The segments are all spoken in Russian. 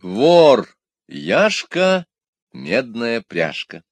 Вор, Яшка, медная пряжка.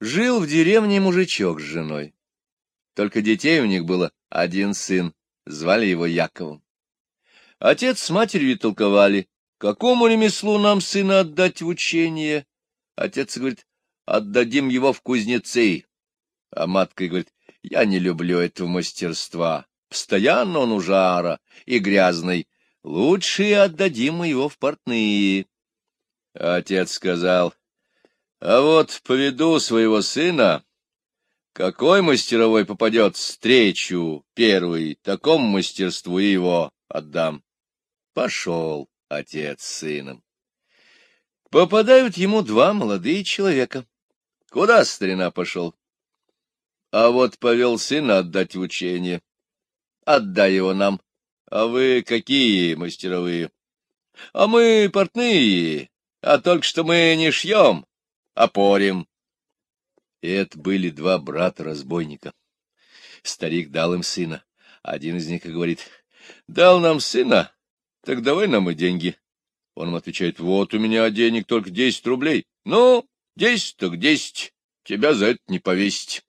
Жил в деревне мужичок с женой. Только детей у них было один сын, звали его Яковом. Отец с матерью толковали, какому ремеслу нам сына отдать в учение. Отец говорит, отдадим его в кузнецы. А матка говорит, я не люблю этого мастерства, постоянно он ужара и грязный, Лучше отдадим мы его в портные. Отец сказал, а вот поведу своего сына, какой мастеровой попадет встречу первый, такому мастерству его отдам. Пошел отец с сыном. Попадают ему два молодые человека. Куда старина пошел? А вот повел сына отдать в учение. Отдай его нам. А вы какие мастеровые? А мы портные, а только что мы не шьем, а порим. Это были два брата-разбойника. Старик дал им сына. Один из них говорит, дал нам сына, так давай нам и деньги. Он ему отвечает, вот у меня денег только десять рублей. Ну, десять так десять, тебя за это не повесить.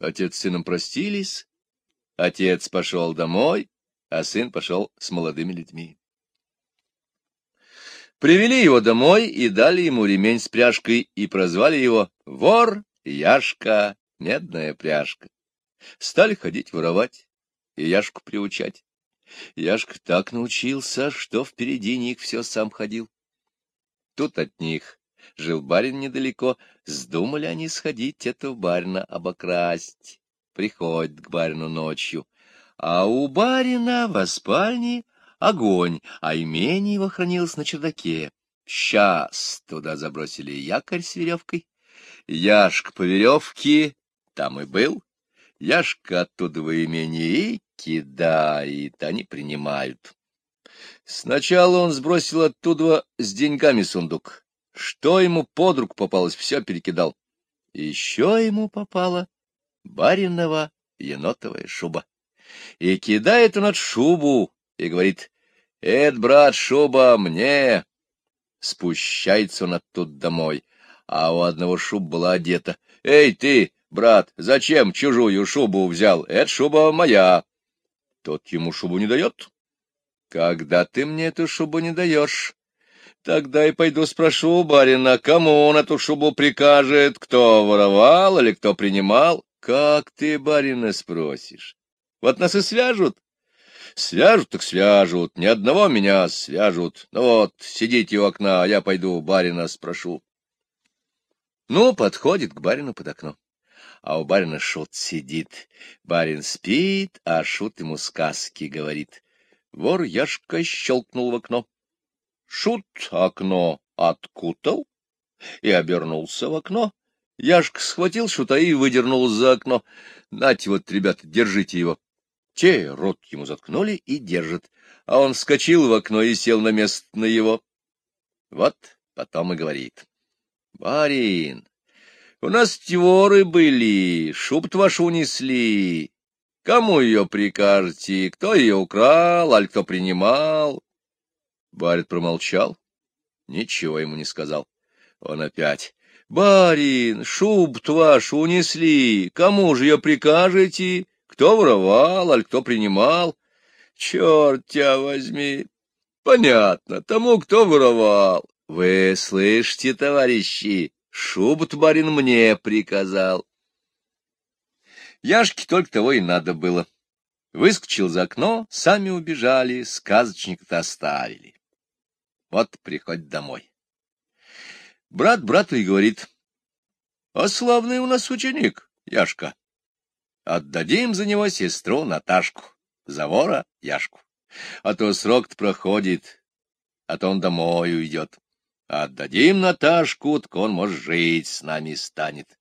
Отец с сыном простились, отец пошел домой, а сын пошел с молодыми людьми. Привели его домой и дали ему ремень с пряжкой и прозвали его «Вор Яшка Медная пряжка». Стали ходить воровать и Яшку приучать. Яшка так научился, что впереди них все сам ходил. Тут от них жил барин недалеко, вздумали они сходить этого барина обокрасть. Приходит к барину ночью, а у барина в спальне огонь, а имение его хранилось на чердаке. Сейчас туда забросили якорь с веревкой. Яшка по веревке там и был. Яшка оттуда в имение и кидает, они принимают. Сначала он сбросил оттуда с деньгами сундук. Что ему под руку попалось, все перекидал. Еще ему попала баринова енотовая шуба и кидает он от шубу, и говорит, «Эд, брат, шуба мне!» Спущается он оттуда домой, а у одного шуб была одета. «Эй, ты, брат, зачем чужую шубу взял? Это шуба моя!» Тот ему шубу не дает. «Когда ты мне эту шубу не даешь?» Тогда и пойду спрошу у барина, кому он эту шубу прикажет, кто воровал или кто принимал. Как ты барина спросишь? Вот нас и свяжут. Свяжут так свяжут, ни одного меня свяжут. Ну вот, сидите у окна, а я пойду барина спрошу. Ну, подходит к барину под окно. А у барина шут сидит. Барин спит, а шут ему сказки говорит. Вор Яшка щелкнул в окно. Шут окно откутал и обернулся в окно. Яшка схватил шута и выдернул за окно. Нате вот, ребята, держите его. Те рот ему заткнули и держат, а он вскочил в окно и сел на место на его. Вот потом и говорит. — Барин, у нас творы были, шуб вашу унесли. Кому ее прикажете, кто ее украл, аль кто принимал? Барин промолчал, ничего ему не сказал. Он опять. — Барин, шуб вашу унесли, кому же ее прикажете? Кто воровал, аль кто принимал? Черт тебя возьми! Понятно, тому, кто воровал. Вы слышите, товарищи, шубу барин мне приказал. Яшке только того и надо было. Выскочил за окно, сами убежали, сказочника-то оставили. Вот приходит домой. Брат брату и говорит, — А славный у нас ученик, Яшка. Отдадим за него сестру Наташку, за вора Яшку. А то срок проходит, а то он домой уйдет. Отдадим Наташку, так он, может, жить с нами станет.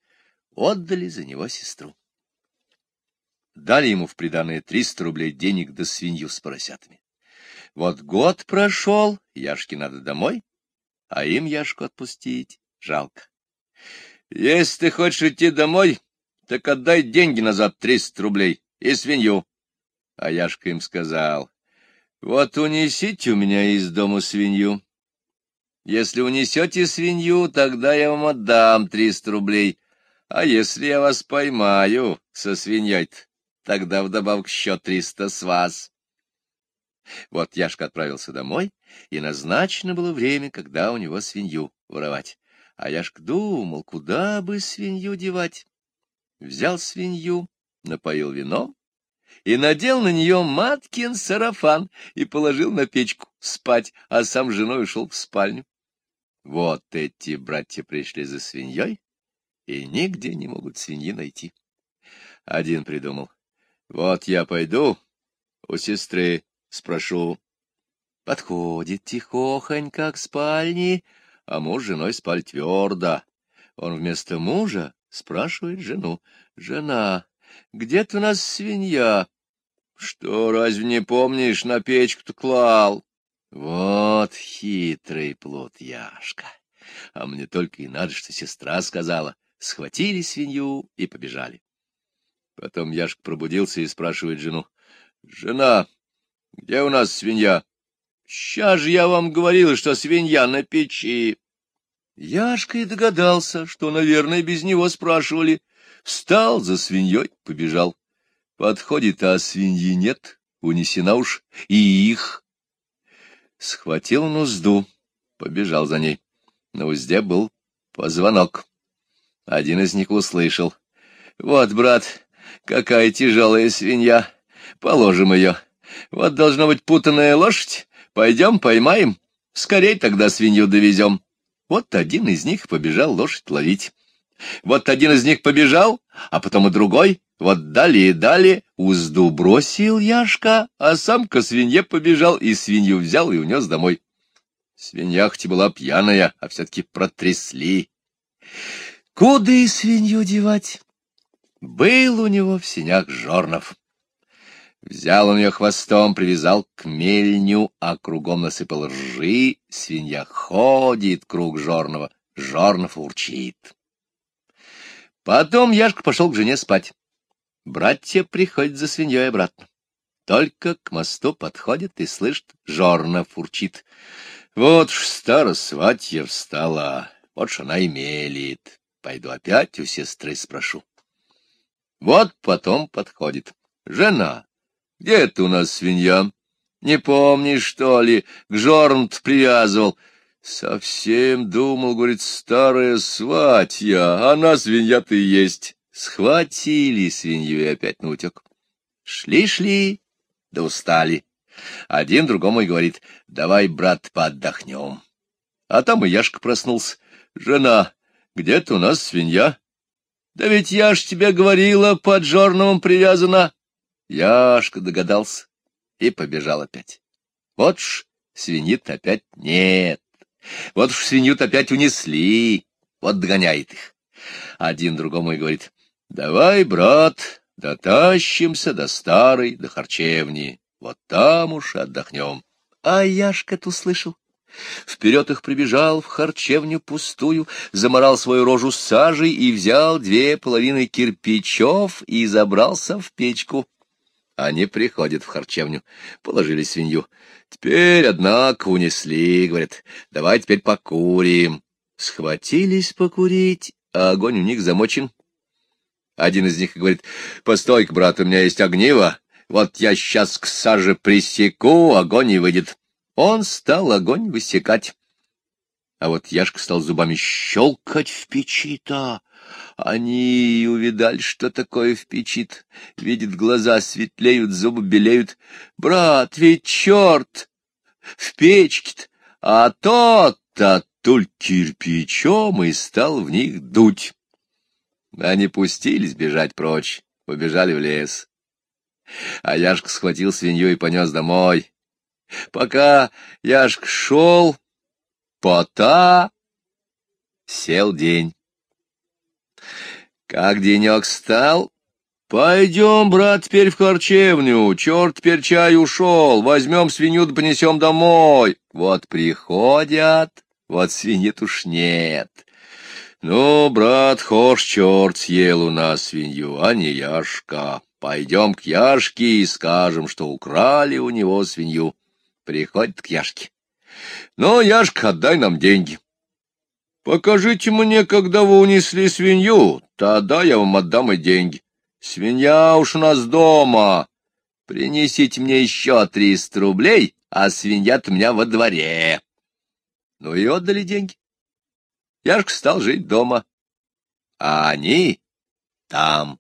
Отдали за него сестру. Дали ему в приданное триста рублей денег да свинью с поросятами. Вот год прошел, Яшке надо домой, а им Яшку отпустить жалко. Если ты хочешь идти домой, так отдай деньги назад, триста рублей, и свинью. А Яшка им сказал, Вот унесите у меня из дома свинью. Если унесете свинью, тогда я вам отдам триста рублей. А если я вас поймаю со свиньей тогда вдобавок счет триста с вас. Вот Яшка отправился домой, и назначено было время, когда у него свинью воровать. А Яшка думал, куда бы свинью девать. Взял свинью, напоил вином и надел на нее маткин сарафан и положил на печку спать, а сам женой ушел в спальню. Вот эти братья пришли за свиньей и нигде не могут свиньи найти. Один придумал. Вот я пойду у сестры спрошу. Подходит тихохонько к спальне, а муж с женой спаль твердо. Он вместо мужа спрашивает жену. «Жена, где ты у нас свинья?» «Что, разве не помнишь, на печку-то клал?» Вот хитрый плод Яшка. А мне только и надо, что сестра сказала. Схватили свинью и побежали. Потом Яшка пробудился и спрашивает жену. — Жена, где у нас свинья? — Сейчас же я вам говорил, что свинья на печи. Яшка и догадался, что, наверное, без него спрашивали. Встал за свиньей, побежал. Подходит, а свиньи нет, унесена уж и их схватил он узду, побежал за ней. На узде был позвонок. Один из них услышал. — Вот, брат, какая тяжелая свинья. Положим ее. Вот должна быть путанная лошадь. Пойдем поймаем. Скорей тогда свинью довезем. Вот один из них побежал лошадь ловить. Вот один из них побежал, а потом и другой. Вот далее, далее узду бросил Яшка, а сам ко свинье побежал и свинью взял и унес домой. Свинья хоть и была пьяная, а все-таки протрясли. Куда и свинью девать? Был у него в синях жорнов. Взял он ее хвостом, привязал к мельню, а кругом насыпал ржи. Свинья ходит круг жорного, жорнов урчит. Потом Яшка пошел к жене спать. Братья приходят за свиньей обратно. Только к мосту подходит и слышит, жорно фурчит. Вот ж старосватья встала, вот ж она и мелит. Пойду опять у сестры спрошу. Вот потом подходит. Жена, где ты у нас свинья? Не помнишь, что ли, к жорнт привязывал? Совсем думал, говорит, старая сватья, она свинья-то и есть. Схватили свинью и опять наутек. Шли-шли, да устали. Один другому и говорит, давай, брат, поотдохнем. А там и Яшка проснулся. Жена, где-то у нас свинья. Да ведь я ж тебе говорила, под жорновом привязана. Яшка догадался и побежал опять. Вот ж свинит опять нет. Вот уж свинью опять унесли, вот догоняет их. Один другому и говорит, Давай, брат, дотащимся до старой, до харчевни. Вот там уж отдохнем. А Яшка-то услышал. Вперед их прибежал в харчевню пустую, заморал свою рожу сажей и взял две половины кирпичев и забрался в печку. Они приходят в харчевню, положили свинью. Теперь, однако, унесли, говорят, давай теперь покурим. Схватились покурить, а огонь у них замочен один из них говорит, постой-ка, брат, у меня есть огниво, вот я сейчас к саже присеку, огонь не выйдет. Он стал огонь высекать. А вот Яшка стал зубами щелкать в печи-то. Они увидали, что такое в печи-то. Видят, глаза светлеют, зубы белеют. Брат, ведь черт! В печке-то, а тот-то только кирпичом и стал в них дуть. Они пустились бежать прочь, побежали в лес. А Яшка схватил свинью и понес домой. Пока Яшка шел, пота сел день. Как денек стал, пойдем, брат, теперь в харчевню, черт теперь чай ушел, возьмем свинью да понесем домой. Вот приходят, вот свиньи уж нет. Ну, брат, хошь черт съел у нас свинью, а не Яшка. Пойдем к Яшке и скажем, что украли у него свинью. Приходит к Яшке. Ну, Яшка, отдай нам деньги. Покажите мне, когда вы унесли свинью, тогда я вам отдам и деньги. Свинья уж у нас дома. Принесите мне еще триста рублей, а свинья-то у меня во дворе. Ну и отдали деньги. Яшка стал жить дома, а они там.